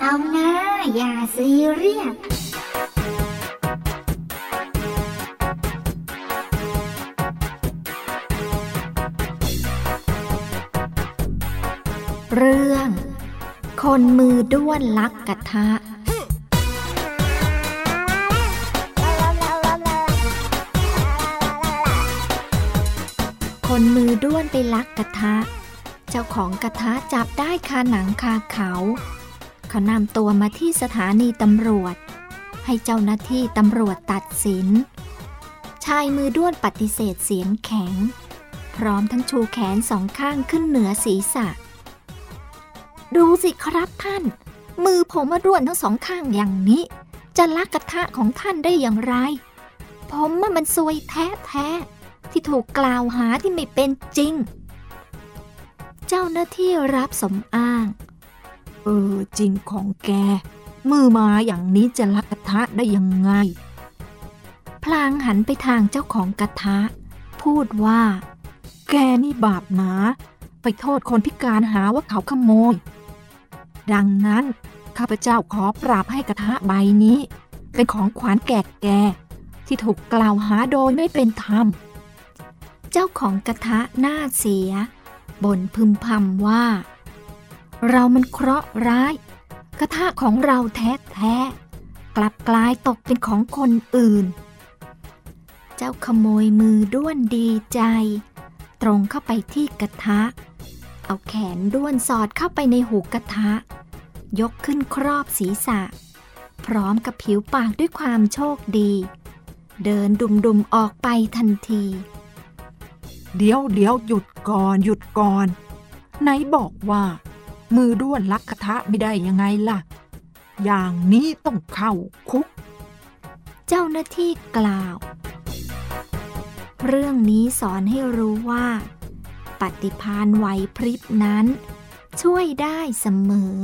เอย่าซีเรียสเรื่อง คนมือด้วนลักกระทะคนมือด้วนไปลักกระทะ เจ้าของกระทะจับได้คาหนังคาเขา ขานำตัวมาที่สถานีตำรวจ ให้เจ้าหน้าที่ตำรวจตัดสิน ชายมือด้วนปฏิเสธเสียงแข็ง พร้อมทั้งชูแขนสองข้างขึ้นเหนือศีรษะ ดูสิครับท่าน มือผมมาด้วนทั้งสองข้างอย่างนี้ จะลักกระทะของท่านได้อย่างไร ผมมันซวยแท้แท้ๆที่ถูกกล่าวหาที่ไม่เป็นจริง เจ้าหน้าที่รับสมอ้าง เออจริงของแก มือมาอย่างนี้จะลักกระทะได้ยังไง พลางหันไปทางเจ้าของกระทะ พูดว่า แกนี่บาปหนาไปโทษคนพิการหาว่าเขาขโมย ดังนั้นข้าพเจ้าขอปราบให้กระทะใบนี้ เป็นของขวัญแก่แก ที่ถูกกล่าวหาโดยไม่เป็นธรรม เจ้าของกระทะหน้าเสียบ่นพึมพำว่า เรามันเคราะห์ร้าย กระทะของเราแท้แท้ๆ กลับกลายตกเป็นของคนอื่น เจ้าขโมยมือด้วนดีใจ ตรงเข้าไปที่กระทะ เอาแขนด้วนสอดเข้าไปในหูกระทะ ยกขึ้นครอบศีรษะ พร้อมกับผิวปากด้วยความโชคดี เดินดุมๆออกไปทันที เดี๋ยวเดี๋ยวหยุดก่อนหยุดก่อน ไหนบอกว่า มือด้วนลักกระทะไม่ได้ยังไงล่ะ อย่างนี้ต้องเข้าคุก เจ้าหน้าที่กล่าว เรื่องนี้สอนให้รู้ว่า ปฏิพานไหวพริบนั้น ช่วยได้เสมอ